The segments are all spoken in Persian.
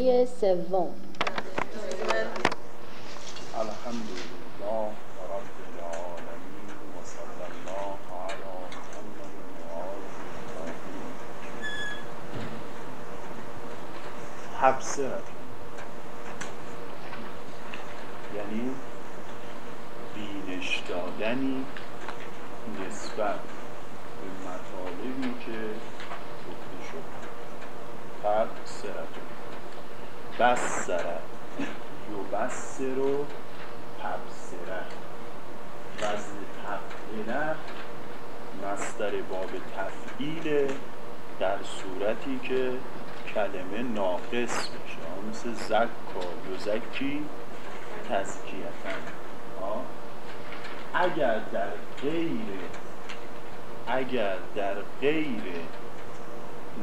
سوم رب العالمین و صلی الله محمد تبصرت یعنی بینش دادنی نسبت به مطالبی که گفته شد. تبصرت بسره یبسر و تبصره وزن تفعیله مصدر باب تفعیل در صورتی که کلمه ناقص بشه. مثل زکا یزکی تزکیتن. اگر در غیر اگر در غیر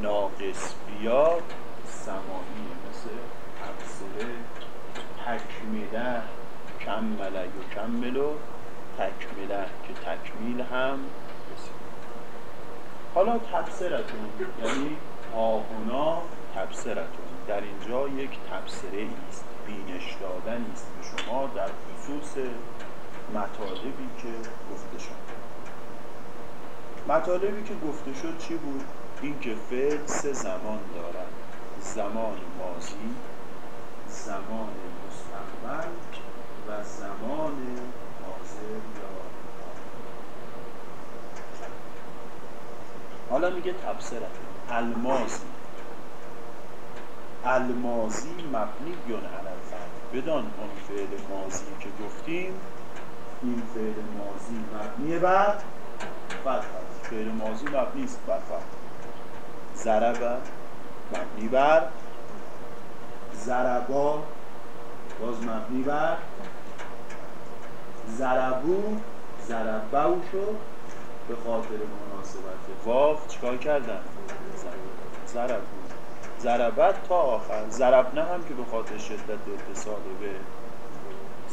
ناقص بیاد سماعی مثل تبصره تکمیله کمله و کملو تکمیله که تکمیل هم رسید. حالا تبصرتون یعنی آهنا تبصرتون. در اینجا یک تبصره است بینش دادن است به شما در خصوص مطالبی که گفته شد. مطالبی که گفته شد چی بود؟ اینکه فعل سه زمان دارد. زمان ماضی زمان مستقبل و زمان حاضر یا حالا میگه تبصره المازی المازی مبنی بیان علالفعل بدان اون فعل ماضی که گفتیم این فعل ماضی مبنی بر فتح فعل ماضی مبنی است بر فتح ضرب مبنی بر ضربا باز مبنی بر ضربو ضربو شد به خاطر مناسبت. واو چیکار کردن؟ ضربو ضربت تا آخر. ضربنه هم که به خاطر شدت اتصال به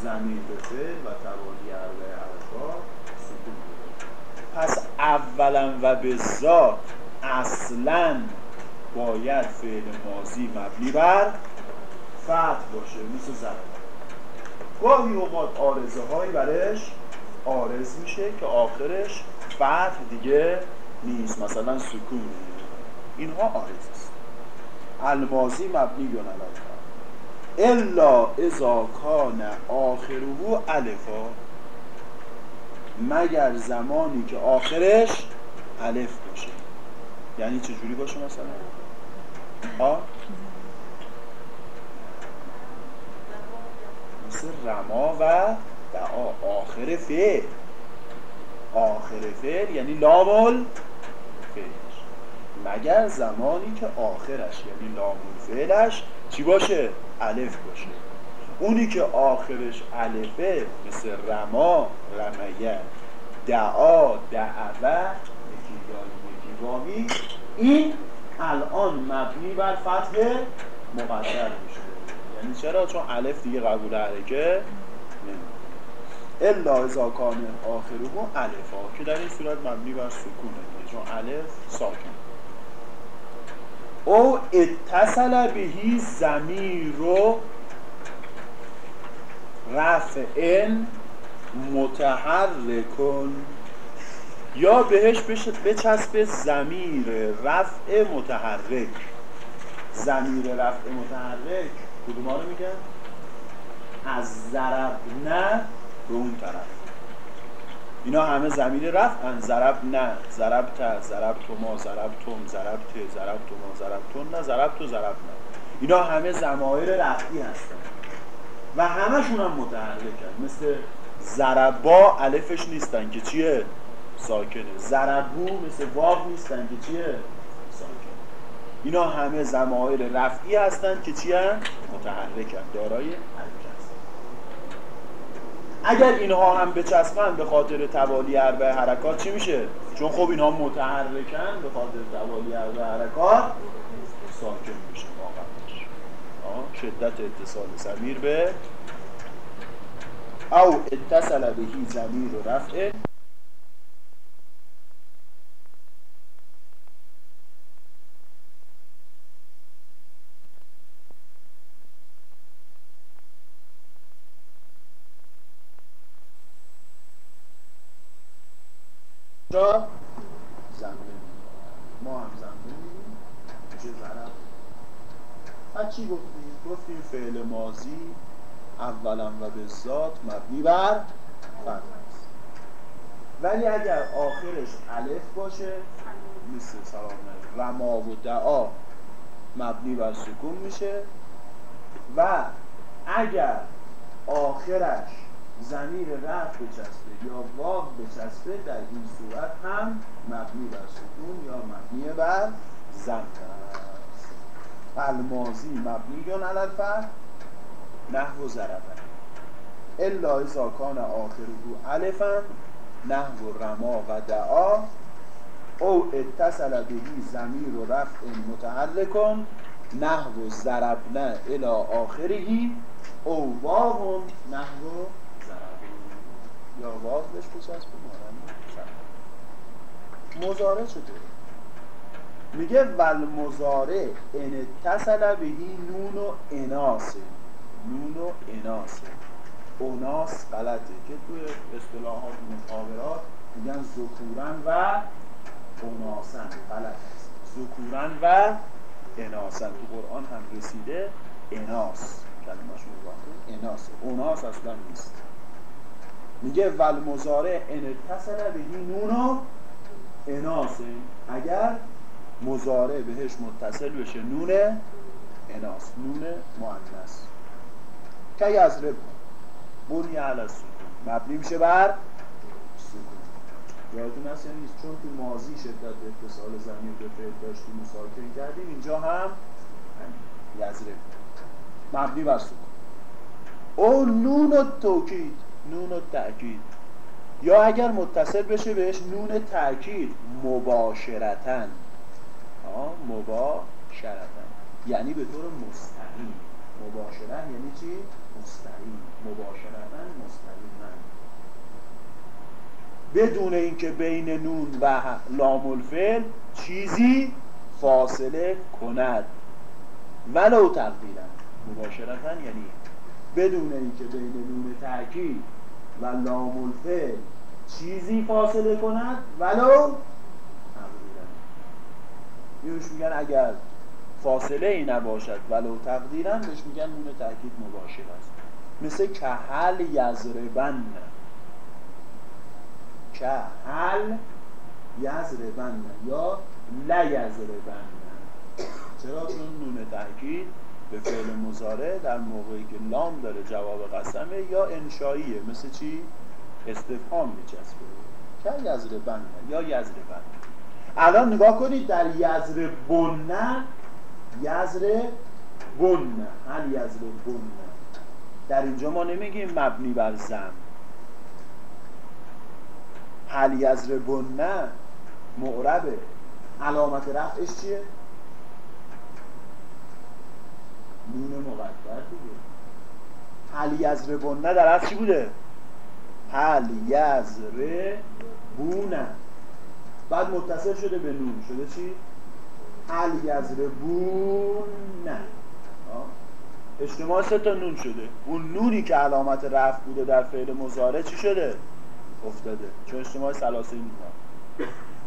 زمین به و توالی عربه سکون پس اولا و به ذات اصلا باید فعل ماضی مبنی بر فتح باشه. ضرب گاهی اوقات آرزه هایی برش آرز میشه که آخرش فتح دیگه نیست. مثلا سکون. اینها آرز است. المازی مبنی یا الا اذا کان آخره الفا. مگر زمانی که آخرش الف باشه. یعنی چه جوری باشه مثلا؟ ها مثل رما و دعا آخر فعل. آخر فعل یعنی لامل فعلش. مگر زمانی که آخرش یعنی لامل فعلش چی باشه؟ الف باشه. اونی که آخرش الفه مثل رما رمیه دعا دعوه این الان مبنی بر فتح مقدر میشه. یعنی چرا؟ چون الف دیگه قبول حرکه الا اذا کان آخره الفا که در این صورت مبنی بر سکونه چون الف ساکن. او اتصل بهی زمیر و رفع متحرکن. یا بهش بچسب زمیر رفع متحرک. زمیر رفع متحرک. کدوم رو میگن؟ از ضرب نه به اون طرف. اینا همه زمیر رفع ضرب نه ضرب تا ضرب تو ما ضرب توم ضرب ت ضرب تو ما ضرب تون نه ضرب تو ضرب نه. اینا همه زمایر رفعی هستن. و همشون هم متحرکن. مثل ضربا الفش نیستن که چیه؟ ساکنه. ضربو مثل واو نیستن که چیه؟ اینا همه زمایر رفعی هستن که چیه متحرکن دارای حرکت. اگر اینها هم بچسبن به خاطر توالی اربع حرکات چی میشه؟ چون خب اینها متحرکن به خاطر توالی اربع حرکات ساکن میشه واقعا. شدت اتصال زمیر به او اتصل بهی زمیر و رفع را زنده ما هم میگیم میشه ضرب از چی گفتیم؟ گفتیم فعل مازی اولا و به ذات مبنی بر فتح ولی اگر آخرش الف باشه مثل سلام رما و دعا مبنی بر سکون میشه. و اگر آخرش زمیر رفت بچسبه یا واو بچسبه در این صورت هم مبنی بر سکون یا مبنی بر زم است. المازی مبنی یا الفتح نحو ضربه. الا اذا کان آخره الفا نحو رما و دعا. او اتصل بهی زمیر و رفع متحرکن نحو ضربنه الى آخرهی او واو نحو یا واو بهش بچسب مزاره چطور میگه ول مزاره ان اتصل بهی نون و اناسه. نون و اناسه. اوناس غلطه که توی اصطلاحات محاورات میگن ذکورن و اوناسن غلط است. ذکورن و اناسن. تو قرآن هم رسیده اناس. کلمه‌اش رو اناس اوناس اصلا نیست. میگه ول مزاره اتصل بهی نون و اناسه اگر مزاره بهش متصل بشه نون اناس نون مؤنث. که یضرب بنی علی مبنی میشه بر سکون. یادتون هست یعنی چون تو ماضی شدت اتصال زمین به فعل داشتیم و کردیم اینجا هم یضرب مبنی بر سکون. او نون و توکید. نون و تأکید. یا اگر متصل بشه بهش نون تأکید مباشرتن مباشرتن یعنی به طور مستقیم. مباشرت یعنی چی؟ مستقیم. مباشرتن مستقیما. بدون اینکه بین نون و لام الفعل چیزی فاصله کند. ولو تقدیرن مباشرتا یعنی بدون اینکه بین نون تاکید و لام الفعل چیزی فاصله کند ولو میوش میگن اگر فاصله ای نباشد ولو تقدیرن بهش میگن نون تاکید مباشر است. مثل که هل یزربن. که هل یزربن یا لیزربن. چرا؟ چون نون تاکید به فعل مزاره در موقعی که لام داره جواب قسمه یا انشاییه. مثل چی؟ استفهام میچسبه. که یزر بنه یا یزر بنه الان نگاه کنید در یزر بنه یزر بنه هل یزر بنه در اینجا ما نمیگیم مبنی بر زم. هل یزر بنه معربه. علامت رفعش چیه؟ نون مقدر دیگه. هل یزربونه در اصل چی بوده؟ هل یزربونه بعد متصل شده به نون. شده چی؟ هل یزربونه اجتماع سه تا نون شده. اون نونی که علامت رفع بوده در فعل مزاره چی شده؟ افتاده. چون اجتماع سلاسه نون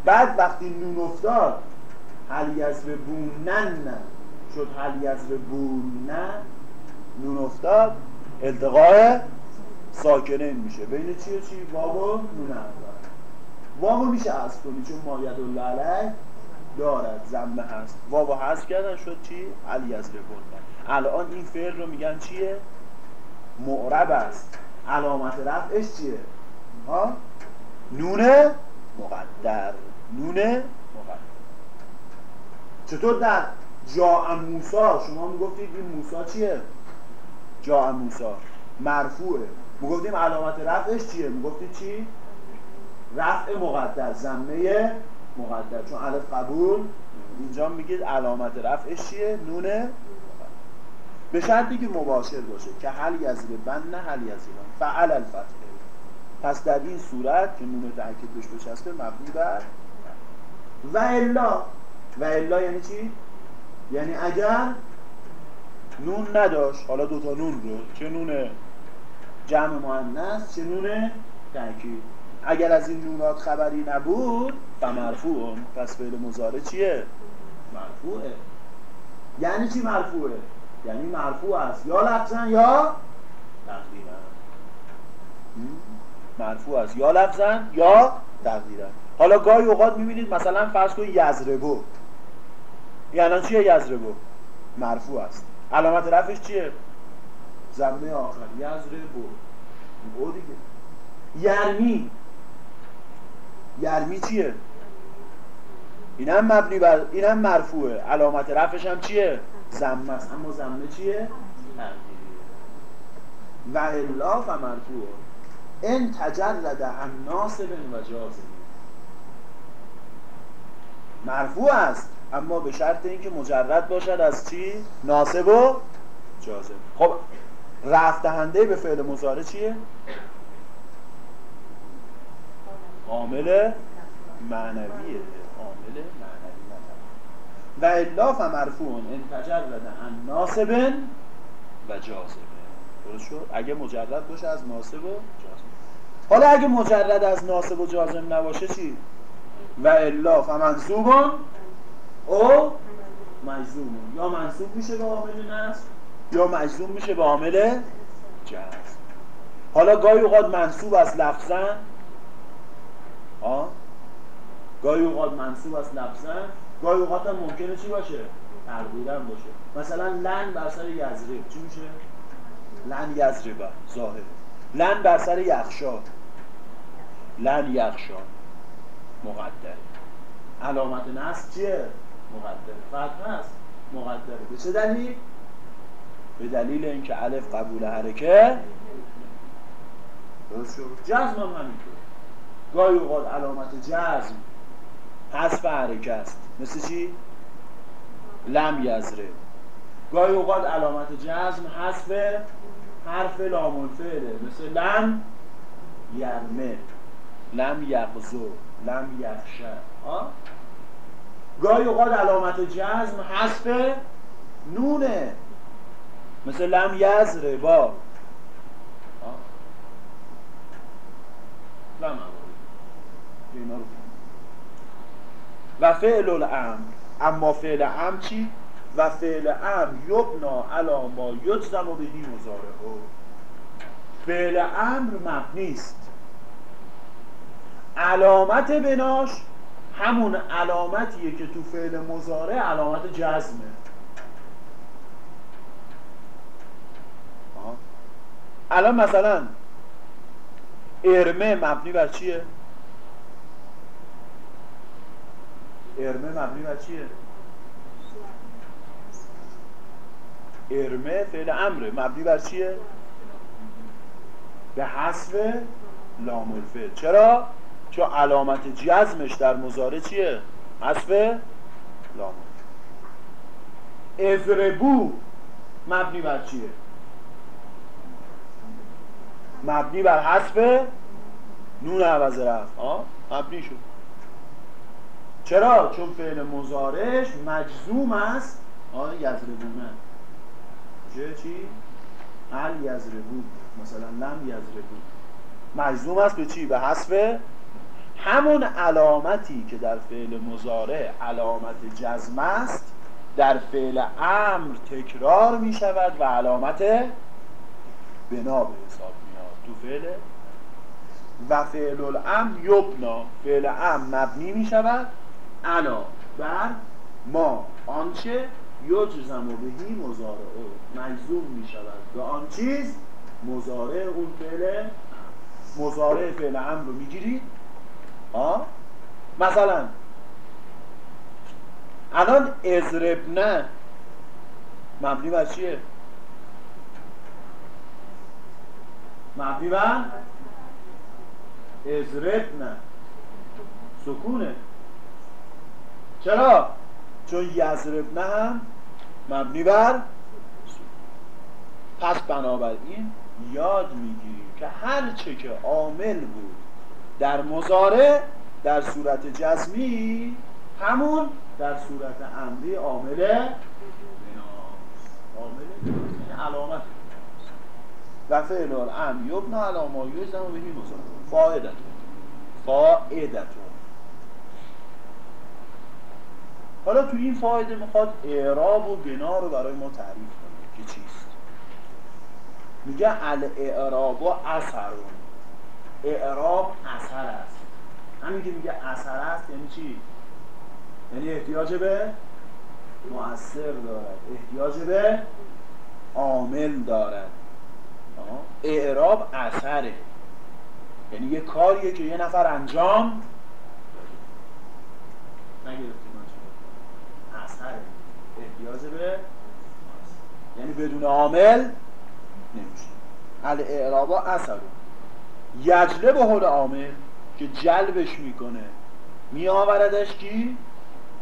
بعد وقتی نون افتاد هل یزربونن شد هل نه نون افتاد التقاء ساکنین میشه. بین چی و چی؟ واو نون اول واو میشه حذف کنی چون ماید الله دارد. زمه هست. واو حذف کردن شد چی؟ هل یزربون الان این فعل رو میگن چیه؟ معرب است. علامت رفعش چیه؟ ها؟ نون مقدر. نون مقدر. چطور در؟ جا موسا شما می‌گفتید این موسا چیه؟ جا موسا مرفوعه. می‌گفتیم علامت رفعش چیه؟ می‌گفتید چی؟ رفع مقدر زمه مقدر چون الف قبول. اینجا میگید علامت رفعش چیه؟ نونه به شرطی که مباشر باشه. که حل یزیر بند نه حل یزیران فعل الفتحه پس در این صورت که نون تحکید بهش بچسبه مبنی بر و الا. و الا یعنی چی؟ یعنی اگر نون نداشت حالا دوتا نون رو چه نون جمع مؤنث چه نون تاکید اگر از این نونات خبری نبود فمرفوع پس فعل مزاره چیه؟ مرفوعه. یعنی چی مرفوعه؟ یعنی مرفوع است. یا لفظا یا تقدیرا. مرفوع است. یا لفظا یا تقدیرا. حالا گاهی اوقات می‌بینید مثلا فرض کنید یزربو. یعنی چیه یزربو مرفوع است. علامت رفش چیه؟ زمه آخر. یزربو او دیگه. یرمی. یرمی چیه؟ اینم مبنی بر اینم مرفوعه. علامت رفش هم چیه؟ زمه است. اما زمه چیه؟ و الا فمرفوع ان تجلد عن ناصب و جازم. مرفوع است. اما به شرط اینکه مجرد باشد از چی؟ ناسب و جازم. خب رفت دهنده به فعل مضارع چیه؟ عامل معنویه. عامل معنوی. و الا فمرفوع ان تجرد عن ناسب و جازم. درست شد؟ اگه مجرد باشه از ناسب و جازم. حالا اگه مجرد از ناسب و جازم نباشه چی؟ و الا فمنصوب او مجزوم یا منصوب میشه به عامل نصب یا مجزوم میشه به عامل جزم حالا گاهی اوقات منصوب از لفظا آه گاهی اوقات منصوب از لفظا گاهی اوقات هم ممکنه چی باشه؟ تقدیرا باشه. مثلا لن بر سر یزرب. چی میشه؟ لن یزربه ظاهر. لن بر سر یخشا لن یخشا مقدر. علامت نصب چیه؟ مقدر. فتح هست؟ مقدره به چه دلیل؟ به دلیل اینکه الف قبول حرکه. جزم هم همینطور. گاهی اوقات علامت جزم حذف حرکه است. مثل چی؟ لم یزره. گاهی اوقات علامت جزم حذف حرف لام الفعله مثل لم یرمه. لم یغزو. لم یخشه گاهی اوقات علامت جزم حذف نونه. مثل لم یزره با. و فعل الامر. اما فعل امر چی؟ و فعل امر یبنا علا ما یجزم و بهی مزارعه فعل امر مبنی است. علامت بناش همون علامتیه که تو فعل مزاره علامت جزمه الان مثلا ارمه مبنی بر چیه؟ ارمه مبنی بر چیه؟ ارمه فعل امره مبنی بر چیه؟ به حذف لام الفعل چرا؟ چون علامت جزمش در مزاره چیه؟ حذف لام ازربو مبنی بر چیه؟ مبنی بر حذف نون عوض رفت آه مبنی شد چرا؟ چون فعل مزارش مجزوم است آه یزربونه چه چی؟ ال یزربو مثلا لم یزربو مجزوم است به چی؟ به حذف همون علامتی که در فعل مزارع علامت جزم است در فعل امر تکرار می شود و علامت بنا به حساب میاد تو فعل و فعل الامر یبنا. فعل امر مبنی می شود علا بر ما. آنچه یجزم و بهی مزارعه مجزوم می شود به آن چیز مزارع اون فعل مزارع فعل امر رو می‌گیرید. مثلا الان ازربنه مبنی بر چیه؟ مبنی بر ازربنه سکونه. چرا؟ چون یزربنه هم مبنی بر پس بنابراین یاد می‌گیریم که هر چه که عامل بود در مزاره در صورت جزمی همون در صورت امری عامل عامل علامت و فعل الامر یبنا علامه یزم و بهی مزاره فایده فائدتون. حالا تو این فایده می‌خواد اعراب و بنا رو برای ما تعریف کنه که چیست. میگه الاعراب و اثرون. اعراب اثر است. همین که میگه اثر است یعنی چی؟ یعنی احتیاج به مؤثر دارد. احتیاج به عامل دارد. اعراب اثره. یعنی یه کاریه که یه نفر انجام نگرفتیم اثره. احتیاج به یعنی بدون عامل نمیشه. ال اعراب به حول عامل که جلبش می‌کنه. میآوردش کی؟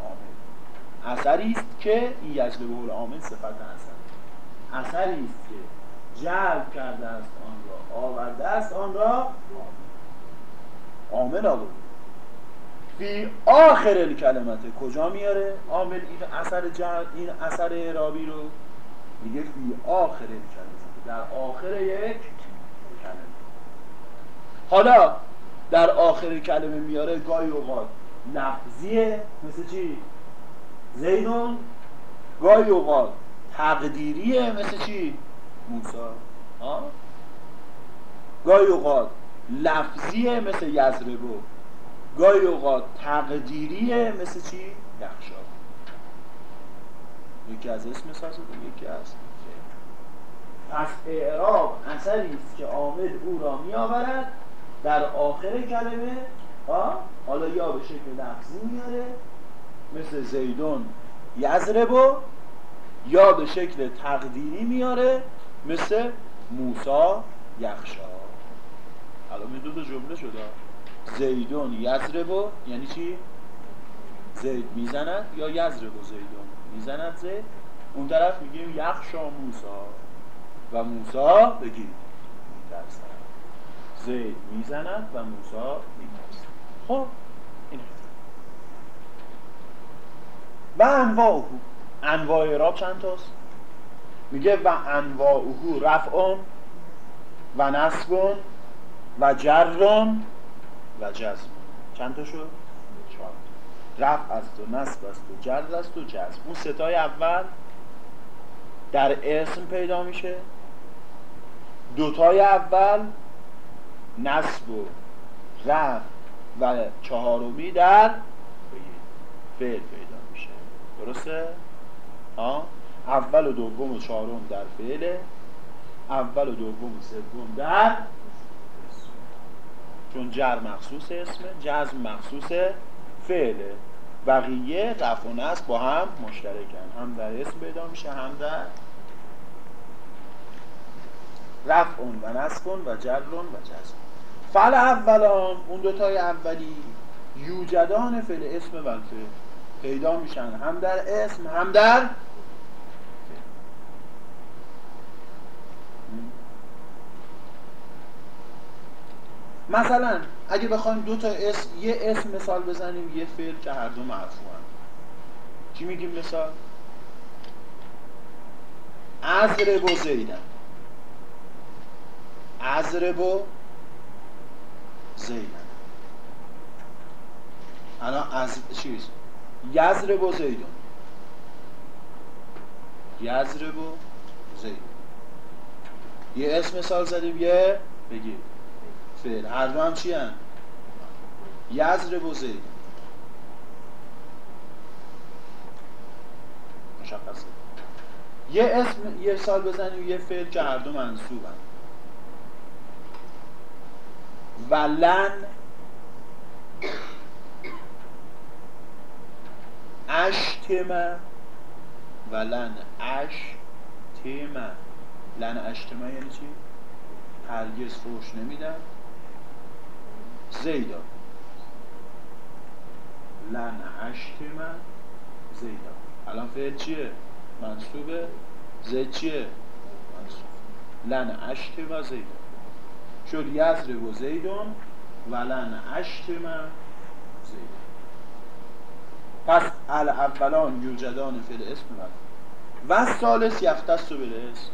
عامل اثری است که این یجله به حول عامل صفت اثر اثری است که جلب کرده است آن را آورده است آن را عامل آورده. فی آخر کلمت کجا میاره؟ عامل این اثر جلب این اثر اعرابی رو میگه فی آخر کلمه در آخر یک کلمه حالا در آخر کلمه میاره گاهی اوقات لفظیه مثل چی؟ زیدون گاهی اوقات تقدیریه مثل چی؟ موسا گاهی اوقات لفظیه مثل یزربو. گاهی اوقات تقدیریه مثل چی؟ یخشا یکی از اسم سازه یکی از پس اعراب اثری است که عامل او را می آورد در آخر کلمه حالا یا به شکل لفظی میاره مثل زیدون یزربو یا به شکل تقدیری میاره مثل موسا یخشا حالا تا جمله شده. زیدون یزربو یعنی چی؟ زید می‌زند یا یزربو زیدون؟ می‌زند زید. اون طرف میگیم یخشا موسا و موسا بگید میترسد زید می‌زند و موسا میترسد خب این و انواع انواع اعراب چند تاست؟ میگه و انواعه رفعون و نصبون و جرون و جزم. چند تا شد؟ چهار رفع است و نصب است و جر است و جزم. اون ستای اول در اسم پیدا میشه. دوتای اول نصب و رفع و چهارمی در فعل پیدا میشه. درسته؟ ها؟ اول و دوم و چهارم در فعله اول و دوم و سوم در چون جر مخصوص اسمه جزم مخصوص فعله بقیه رفع و نصب با هم مشترکن. هم در اسم پیدا میشه هم در رفع و نصب و جر و جزم. فعل اولان اون دوتای اولی یوجدان فعل اسم و پیدا میشن. هم در اسم هم در مثلا اگه بخوایم دو تا اسم یه اسم مثال بزنیم یه فعل که هر دو مرفوع چی میگیم مثال؟ ازرب و زیدن. ازرب و زیدن. الان از چیز یزرب و زیدون. یزرب و زیدون. یه اسم مثال زدیم یه بگیم فعل. هر دو هم چی هم؟ یزرب و زید مشخصه. یه اسم یه سال بزنیم یه فعل که هر دو منصوب هم. ولن اشتمه ولن اشتمه لن اشتمه یعنی چی؟ هرگز فوش نمیدن زیدا. لن اشتم زیدا. الان فعل چیه؟ منصوبه. زید چیه؟ منصوب. لن اشتم زیدا. شد یزر و زیدون ولن اشتم زیدا پس اولان یوجدان فعل اسم و سالس یختست و بله اسم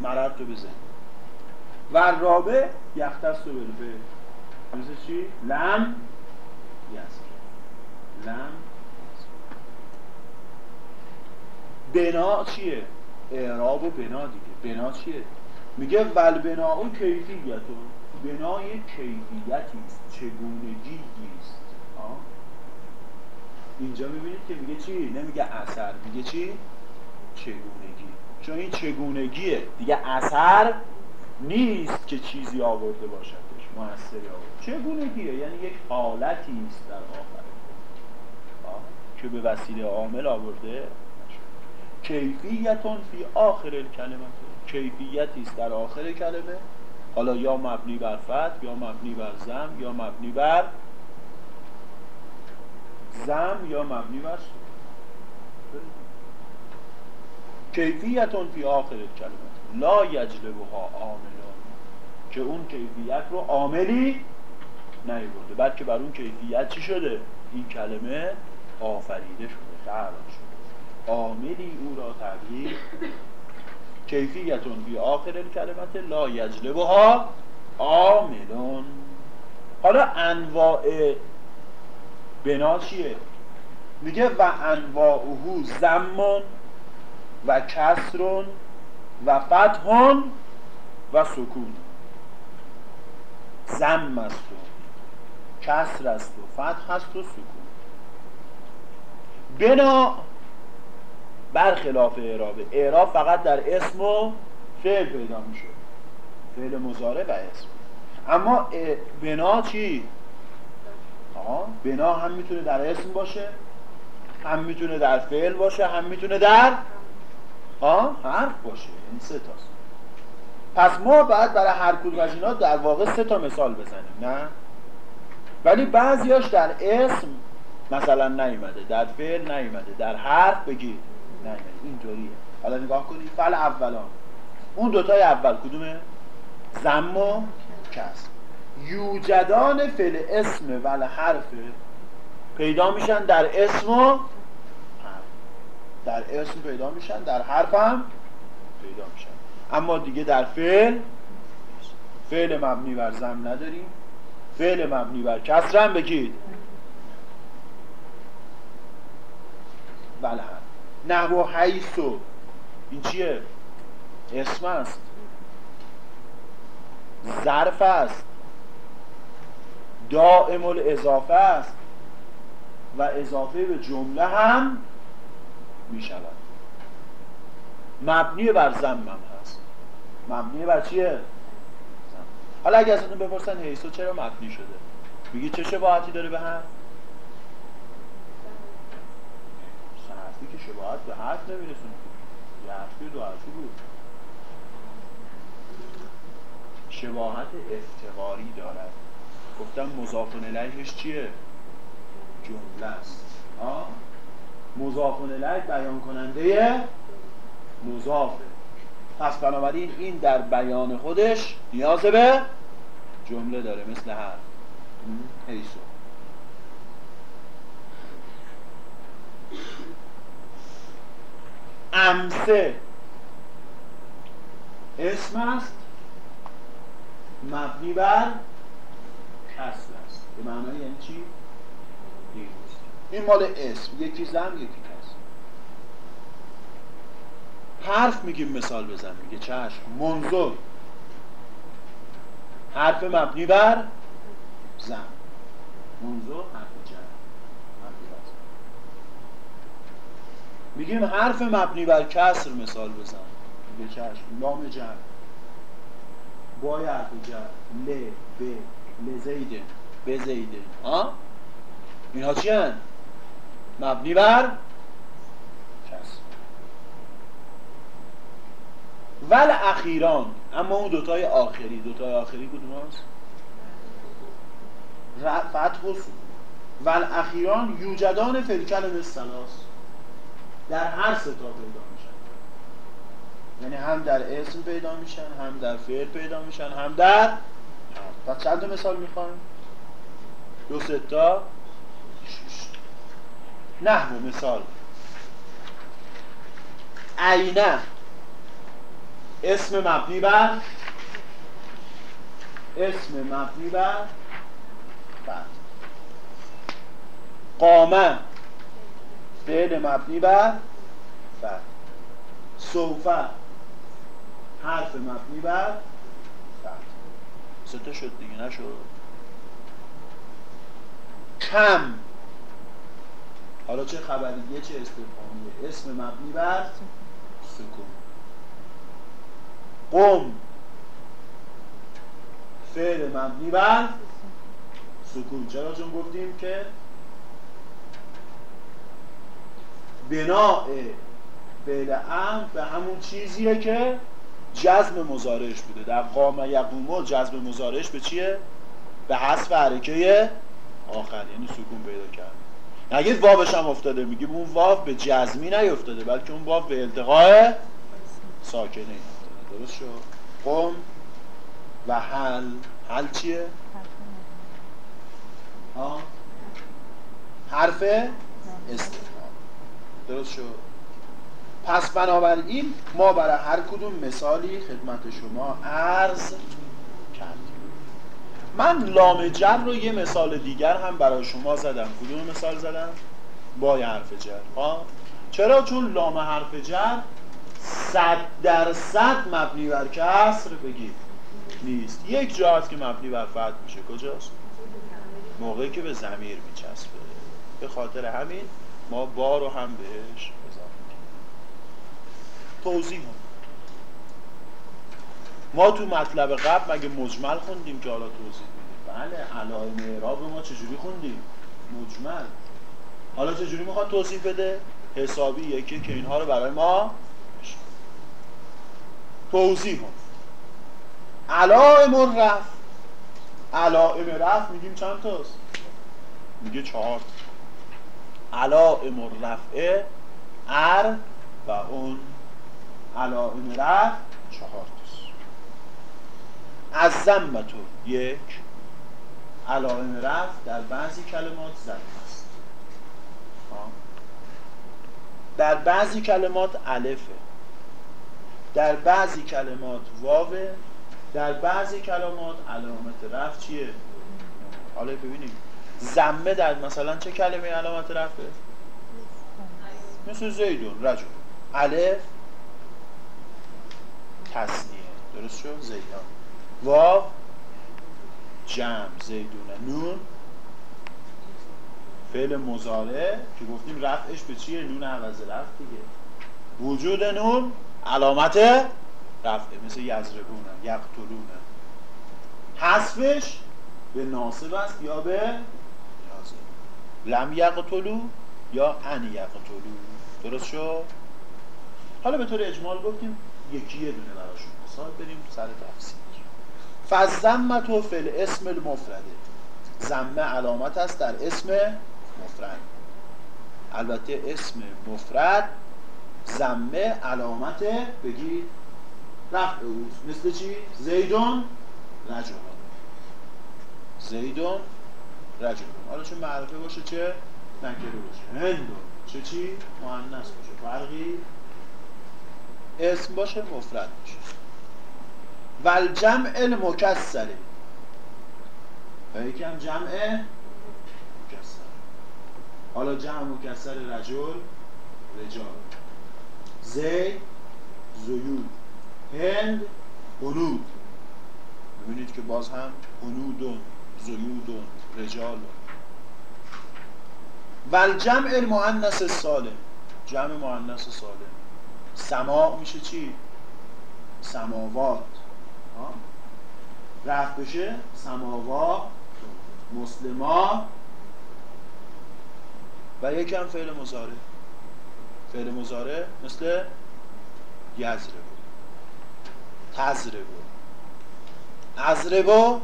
مرد تو بزن. و رابع یختست و بله مثل چی؟ لم یسر لم بنا چیه؟ اعراب و بنا دیگه. بنا چیه؟ میگه ول بنا کیفیت بنا یک کیفیتی است چگونگی است اینجا می‌بینید که میگه چی؟ نمیگه اثر میگه چی؟ چگونگی. چون این چگونگیه. دیگه اثر نیست که چیزی آورده باشدش موثری آورده. چگونگیه؟ یعنی یک حالتی است در آخر. که به وسیله عامل آورده کیفیتون فی آخر کلمه کیفیتی است در آخر کلمه. حالا یا مبنی بر فتح یا مبنی بر زم یا مبنی بر زم یا مبنی بر کیفیتون فی آخر کلمه. لا یجلبها عاملان که اون کیفیت رو عاملی نیورده. بلکه بر اون کیفیت چی شده؟ این کلمه آفریده شده خلق شده. عاملی او را تغییر کیفیتون فی آخر کلمت لا یجلبها عاملون حالا انواع بنا چیه؟ میگه و انواعه زمان و کسرون و فتحون و سکون. زم است و کسر است و فتح است و سکون. بنا برخلاف اعراب. اعراب فقط در اسم و فعل پیدا میشه فعل مزاره و اسم. اما بنا چی؟ آه بنا هم می‌تونه در اسم باشه هم می‌تونه در فعل باشه هم می‌تونه در ها حرف باشه. یعنی سه تاست. پس ما باید برای هر کدوم از اینا در واقع سه تا مثال بزنیم. نه؟ ولی بعضیاش در اسم مثلا نیومده در فعل نیومده در حرف بگید نیومده اینطوریه حالا نگاه کنید فعل اولان اون دوتای اول کدومه؟ زم و کس یوجدان فعل اسم ول حرف پیدا میشن در اسم و در اسم پیدا میشن در حرف هم پیدا میشن. اما دیگه در فعل فعل مبنی بر زم نداریم. فعل مبنی بر کسر هم بگید. بله نحو حیثو این چیه؟ اسم است ظرف است دائم الاضافه است و اضافه به جمله هم می شود مبنی بر زمم هست مبنی بر چیه؟ زم. حالا اگه ازتون بپرسن حیثو چرا مبنی شده میگی چه شباهتی داره به هم؟ حرفی که شباهت به حرف نمیرسونه. یه حرفی دو حرفی بود. شباهت افتقاری دارد. گفتم مضاف الیهش چیه؟ جمله است. آه؟ مضاف الیه بیان کننده مضافه. پس بنابراین این در بیان خودش نیاز به جمله داره مثل هر حیثو امسه. اسم است. مبنی بر کسر است. به معنای یعنی چی؟ این مال اسم. یکی زم یکی کس. حرف میگیم مثال بزن. میگه چشم. منظر حرف مبنی بر زم منظر حرف میگیم حرف مبنی بر کسر مثال بزن. میگه چشم لام جر. با حرف جر. ل ب لزیده بزیده ها چی هن؟ مبنی بر کسر. ول اخیران اما اون دوتای آخری. دوتای آخری کدوم هست؟ فتح و ول اخیران یوجدان فلکل سلاس در هر ستا پیدا میشن. یعنی هم در اسم پیدا میشن هم در فعل پیدا میشن هم در پس چند مثال می‌خوایم دو ستا نحو مثال. عینه. اسم مبنی بر؟ اسم مبنی بر؟ بعد قامه. فعل مبنی بر بعد سوفه حرف مبنی بر بعد سه شد دیگه نشد. کم. حالا چه خبریه چه استفهامیه اسم مبنی بر سکون. قم. فعل مبنی بر سکون. چرا چون گفتیم که بناء فعل ام به همون چیزیه که جزم مزارش بوده. در قام یقومو جزم مزارش به چیه؟ به حذف حرکه آخر یعنی سکون پیدا کرد. نگید واوش هم افتاده میگیم اون واو به جزمی نیفتاده بلکه اون واو به التقاء ساکنه. افتاده درست شد؟ قم و حل. حل چیه؟ ها؟ حرف استفهام درست شد پس بنابراین ما برای هر کدوم مثالی خدمت شما عرض کردیم من لام جر رو یه مثال دیگر هم برای شما زدم کدوم مثال زدم؟ با حرف جر ها؟ چرا؟ چون لام حرف جر صد درصد مبنی بر کسر بگید نیست یک جا هست که مبنی بر فتح میشه کجاست؟ موقعی که به زمیر میچسبه به خاطر همین ما با رو هم بهش توضیح هم. ما تو مطلب قبل مگه مجمل خوندیم که حالا توضیح میدیم بله علائم اعراب ما چجوری خوندیم؟ مجمل. حالا چجوری می‌خواد توضیح بده؟ حسابی یکی که اینها رو برای ما توضیح هم علائم رفت علائم رفت میگیم چند تاست؟ میگه چهار علائم رفعه ار و اون علائم رفت چهار تاست از زمتو یک علائم رفت در بعضی کلمات زن است. در بعضی کلمات الفه. در بعضی کلمات واوه. در بعضی کلمات علامت رفت چیه؟ حالا ببینیم. زمه در مثلا چه کلمه علامت رفته مثل زیدون رجل الف؟ تصنیه درست شد؟ زیدان. واو؟ جمع زیدونه. نون؟ فعل مزاره که گفتیم رفعش به چیه؟ نون عوض رفت دیگه. وجود نون علامت رفعه مثل یزرگونه یقتلونه. حذفش به ناسب است یا به لم یقتلو یا ان یقتلو. درست شد؟ حالا به طور اجمال گفتیم یکی یه دونه براشون مثال بریم سر تفسیر. فزمت و فل اسم المفرده زمه علامت است در اسم مفرد. البته اسم مفرد زمه علامت بگید رفع اوست. مثل چی؟ زیدون رجلون زیدون رجلون حالا چون معرفه باشه چه؟ نکره باشه. هندون چه چی؟ مهندس باشه. فرقی اسم باشه مفرد باشه. ول جمع المکسره و یکی هم جمع مکسر. حالا جمع مکسر رجل رجال. زی زیود. هند هنود. ببینید که باز هم هنودون زیودون. رجال. ول جمع المؤنث سالم جمع مؤنث سالم سماع میشه چی؟ سماوات. رفت بشه سماوا مسلما. و یکم فعل مزاره فعل مزاره مثل یزره تزره ازربو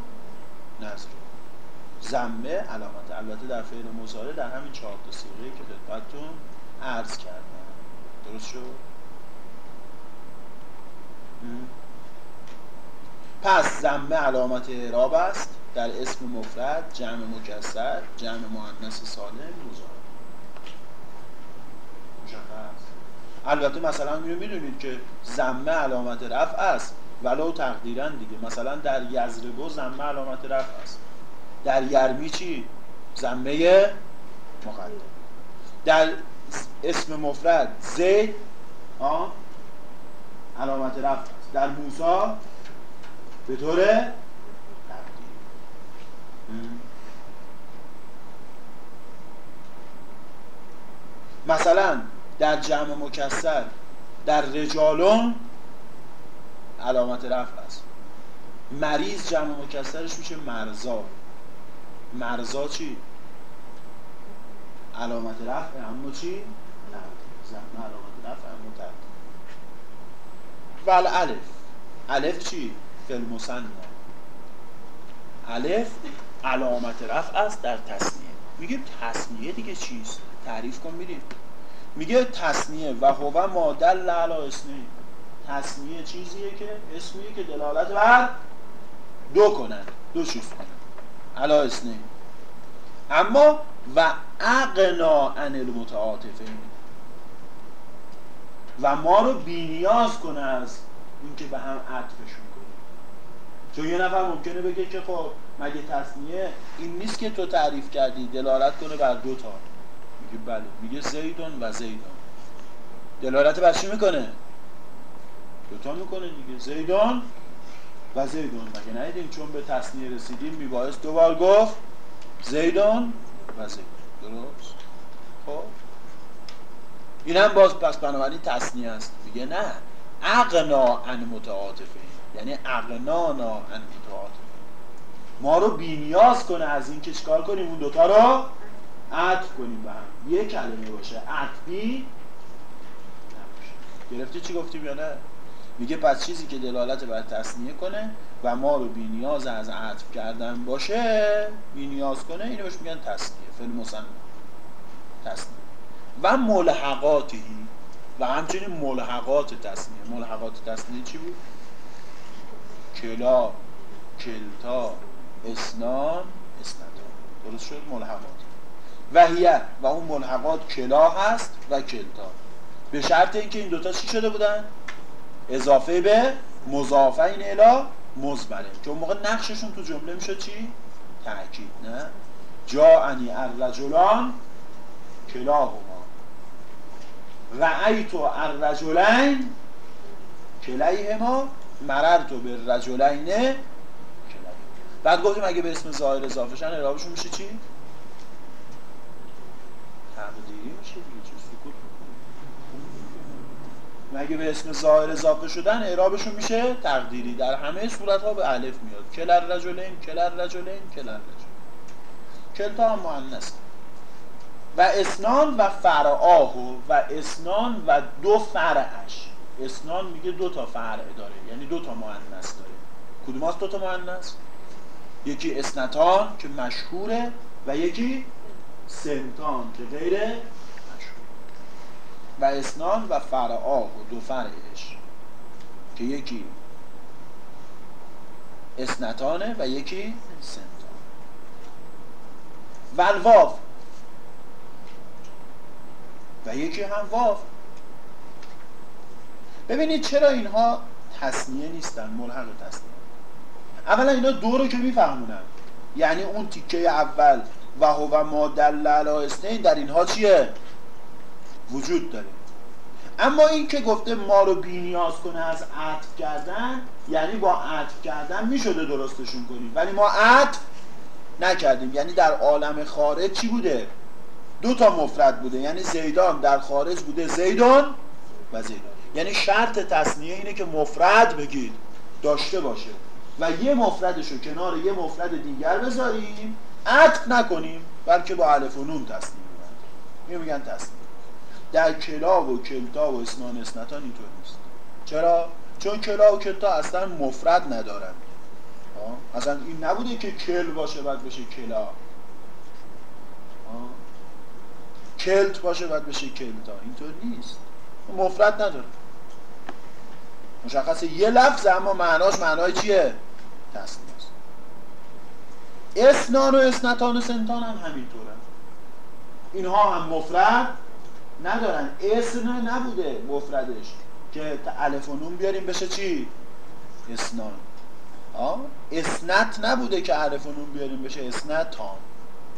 نزره زمه علامت البته در فعل مزاره در همین چهار تا سیغه که خدمتتون عرض کردم. درست شد؟ پس زمه علامت اعراب است در اسم مفرد جمع مکسر جمع مؤنث سالم مزاره مشخص؟ البته مثلا میرو می‌دونید که زمه علامت رفع است ولو تقدیرن دیگه. مثلا در یزربو زمه علامت رفع است. در یرمی چی؟ زمه مقدم. در اسم مفرد زید علامت رفت. در موسا به طور مثلا در جمع مکسر در رجالون علامت رفع است. مریض جمع مکسرش میشه مرزا. مرزا چی؟ علامت رفع اما چی؟ زمه علامت رفع اما ترد ول الف. الف چی؟ فلمسن الف علامت رفع است در تصنیه. میگه تصنیه دیگه چیست؟ تعریف کن میریم میگه تصنیه. و هو ما دل علی اسمی. تصنیه چیزیه که؟ اسمیه که دلالت بر دو کنن. دو چیز کنن. علی اسمی اما و اقنا عن المتعاطفین. و ما رو بینیاز کنه از اینکه به هم عطفشون کنه چون یه نفر ممکنه بگه که خب مگه تصنیه این نیست که تو تعریف کردی دلالت کنه بر دو تا. میگه بله. میگه زیدون و زیدون دلالت بر چی می‌کنه؟ دوتا می‌کنه دیگه. زیدون و زیدون مگه ندیدیم چون به تصنیه رسیدیم میبایست دوبار گفت زیدون و زیدون درست؟ خب. این باز پس بنابراین تصنیه است. میگه نه. اقنا ان متعاطفه یعنی اقنانا ان متعاطفه ما رو بینیاز کنه از این که چکار کنیم؟ اون دوتا رو عطف کنیم به هم. یه کلمه باشه. عطفی گرفتی چی گفتیم یا نه؟ میگه پس چیزی که دلالت بر تصنیه کنه و ما رو بی نیاز از عطف کردن باشه بی نیاز کنه اینو بهش میگن تصنیه فعل مسمى تصنیه. و ملحقاتی و همچنین ملحقات تصنیه. ملحقات تصنیه چی بود؟ کلا کلتا اسنان اسنتان درست شد؟ ملحقات. و هیه و اون ملحقات کلا هست و کلتا. به شرط اینکه این دوتا چی شده بودن؟ اضافه به مضافین الا مزبره که موقع نقششون تو جمله میشه چی؟ تأکید نه جا انی الرجلان کلاهما رأیتو الرجلین کلیهما مررتو به رجلین بعد گفتیم اگه به اسم ظاهر اضافه شن اعرابشون میشه چی؟ مگه به اسم ظاهر اضافه شدن اعرابشون میشه؟ تقدیری. در همه صورت ها به الف میاد. کلر رجلین کلر رجلین کلر رجلین. کلتا هم مؤنث. و اسنان و فرعاهو و اسنان و دو فرعش. اسنان میگه دو تا فرع داره. یعنی دو تا مؤنث داره. کدوم دو تا مؤنث؟ یکی اسنتان که مشهوره و یکی سنتان که غیر و اسنان و فرعا و دو فرعش که یکی اسنتانه و یکی سنتان و و یکی هم واف ببینید چرا اینها تصنیه نیستن ملحق تصنیه. اولا اینا دو رو که میفهمونن. یعنی اون تیکه اول و هو ما دل در اینها چیه؟ وجود داره. اما این که گفته ما رو بینیاز کنه از عطف کردن یعنی با عطف کردن می‌شده درستشون کنیم. ولی ما عطف نکردیم. یعنی در عالم خارج چی بوده؟ دو تا مفرد بوده. یعنی زیدان در خارج بوده زیدان و زیدان. یعنی شرط تصنیه اینه که مفرد بگید داشته باشه. و یه مفردش رو کنار یه مفرد دیگر بذاریم. عطف نکنیم بلکه با الف و نون تصنیه میگن میگن تصنیه. در کلا و کلتا و اسنان اسنتان اینطور نیست. چرا؟ چون کلا و کلتا اصلا مفرد ندارن. اصلا این نبوده که کل باشه بعد بشه کلا. کلت باشه بعد بشه کلتا. اینطور نیست. مفرد نداره. مشخصه یه لفظ اما معناش معنای چیه؟ تصنیه است. اسنان و اسنتان و سنتان هم همینطوره اینها هم مفرد ندارن. اسم نبوده مفردش. که الف و نون بیاریم بشه چی؟ اسنان اسنت نبوده که حرف نون بیاریم بشه اسنت. تام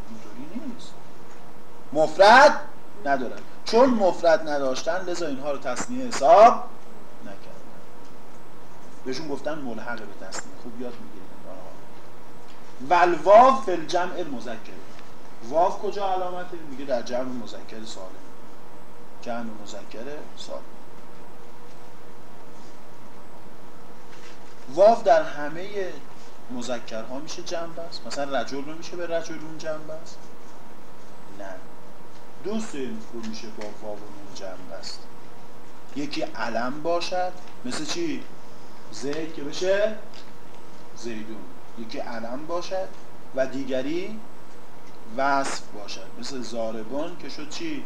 اینطوری نیست. مفرد ندارن. چون مفرد نداشتن لذا اینها رو تصنیه حساب نکردن. بهشون گفتن ملحق به تصنیه. خوب یاد می‌گیریم والواو فی الجمع المذکر. واو کجا علامته؟ میگه در جمع مذکر سالم. جمع مذکر سالم واو در همه مذکرها میشه جنب است مثلا رجل رو میشه به رجلون جنب است نه. دو رو میشه با واو نون جنب است یکی علم باشد مثل چی؟ زید که بشه زیدون. یکی علم باشد و دیگری وصف باشد. مثل زاربون که شد چی؟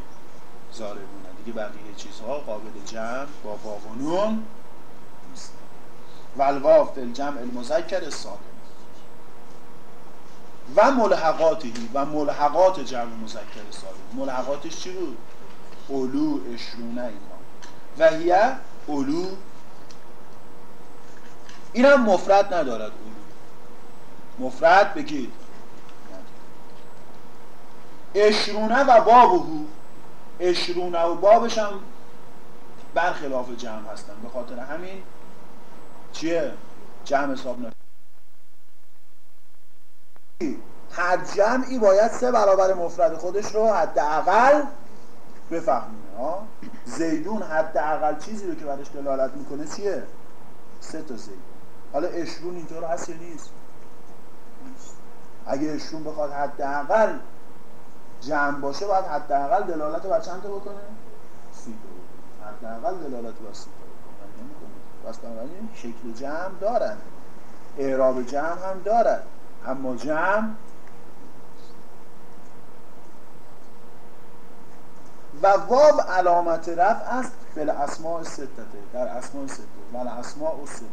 زاربونه. دیگه بقیه چیزها قابل جمع با واو و نون نیست. والواو فی الجمع المذکر سالم و ملحقاتی و ملحقات جمع مذکر سالم ملحقاتش چی بود؟ اولو اشرونه اینا. و هیه اولو این هم مفرد ندارد اولو. مفرد بگید. اشرونه و بابهو اشرونه و بابش هم برخلاف جمع هستن به خاطر همین چیه؟ جمع حساب نکنه هر جمعی باید سه برابر مفرد خودش رو حداقل بفهمونه زیدون حداقل چیزی رو که برش دلالت می‌کنه چیه؟ سه تا زیدون حالا اشرون اینطور هست یا نیست؟ اگه اشرون بخواد حداقل جمع باشه باید حداقل دلالت بر چند تا بکنه؟ سی تا حداقل دلالت بر سی تا بکنه. پس بنابراین شکل جمع دارن. اعراب جمع هم دارد اما جمع و واو علامت رفع است بل اسماء ستته در اسماء سته بل اسماء و ستته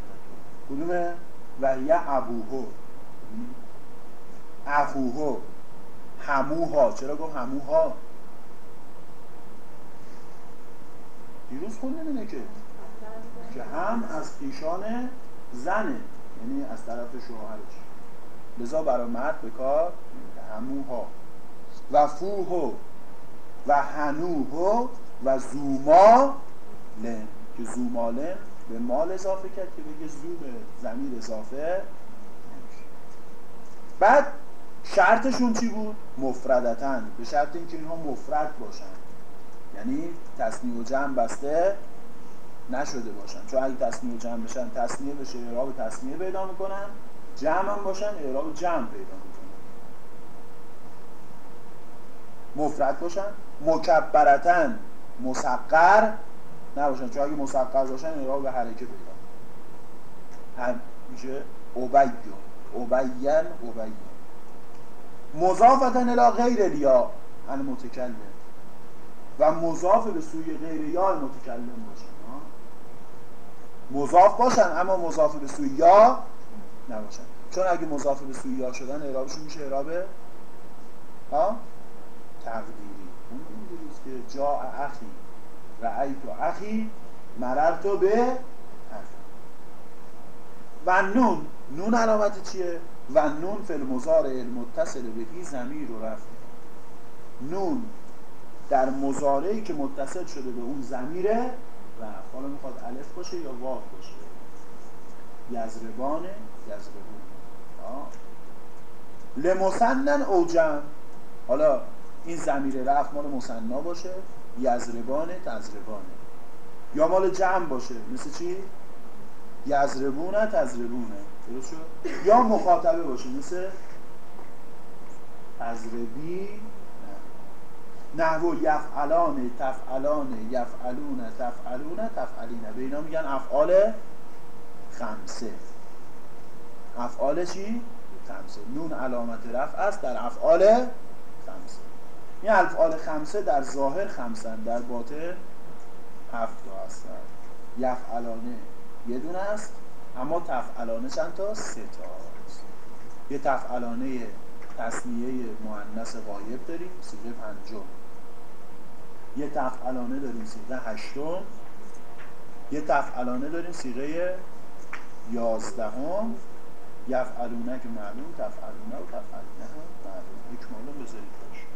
کدومه؟ و یه ابوهو اخوهو هموها. چرا گفت هموها؟ دیروز خوندیم اینه که. که هم از خیشان زنه. یعنی از طرف شوهرش. لذا برای مرد به کار هموها. و فوهو. و هنوهو. و زوما لن که زومالن به مال اضافه کرد که بگه زو به زمین اضافه بعد شرطشون چی بود؟ مفردتن به شرط اینکه اینها مفرد باشن. یعنی تصنیه و جمع بسته نشده باشن. چون اگه تصنیه و جمع بشن تصنیه بشه اعراب تصنیه پیدا می‌کنن. جمع هم باشن اعراب جمع پیدا می‌کنن. مفرد باشن. مکبرتن مسقر نباشن. چون اگه مسقر باشن اعراب به حرکه پیدا هم میشه؟ اوبیون اوبین اوبین مضافتن الى غیر الیا المتکلم. و مضاف به سوی غیر یا المتکلم باشن مضاف باشن اما مضاف به سوی یا نباشن. چون اگه مضاف به سوی یا شدن اعرابشون میشه اعراب ها؟ تقدیری. اون دیروز که جا اخی رأیت اخی مررت به و نون. نون علامت چیه؟ و نون فی المضارع المتصل بهی زمیر رو رفت نون در مزارعی که متصل شده به اون زمیره رفت حالا می‌خواد الف باشه یا واو باشه. یزربانه یزربون. لمسنن او جمع حالا این زمیر رفت مال مسنا باشه یزربانه تزربانه. یا مال جمع باشه. مثل چی؟ یزربونه تزربونه. درست شد؟ یا مخاطبه باشه مثل تزربی. نحو یفعلان تفعلان یفعلون تفعلون تفعلین. به اینا میگن افعال خمسه. افعال چی؟ خمسه. نون علامت رفع است در افعال خمسه. این افعال خمسه در ظاهر خمسن در باطن هفت تا هستن. یفعلانه. یه دونه است. اما تفعلانه چند تا؟ سه تا. است یه تفعلانه تصنیه مؤنث غایب داریم سیغه پنجم. یه تفعلانه داریم سیغه هشتم. یه تفعلانه داریم سیغه یازدهم. یفعلونه که معلوم تفعلونه و تفعلونه هم معلوم. اکمالا بذارید باش.